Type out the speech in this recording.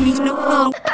me no more.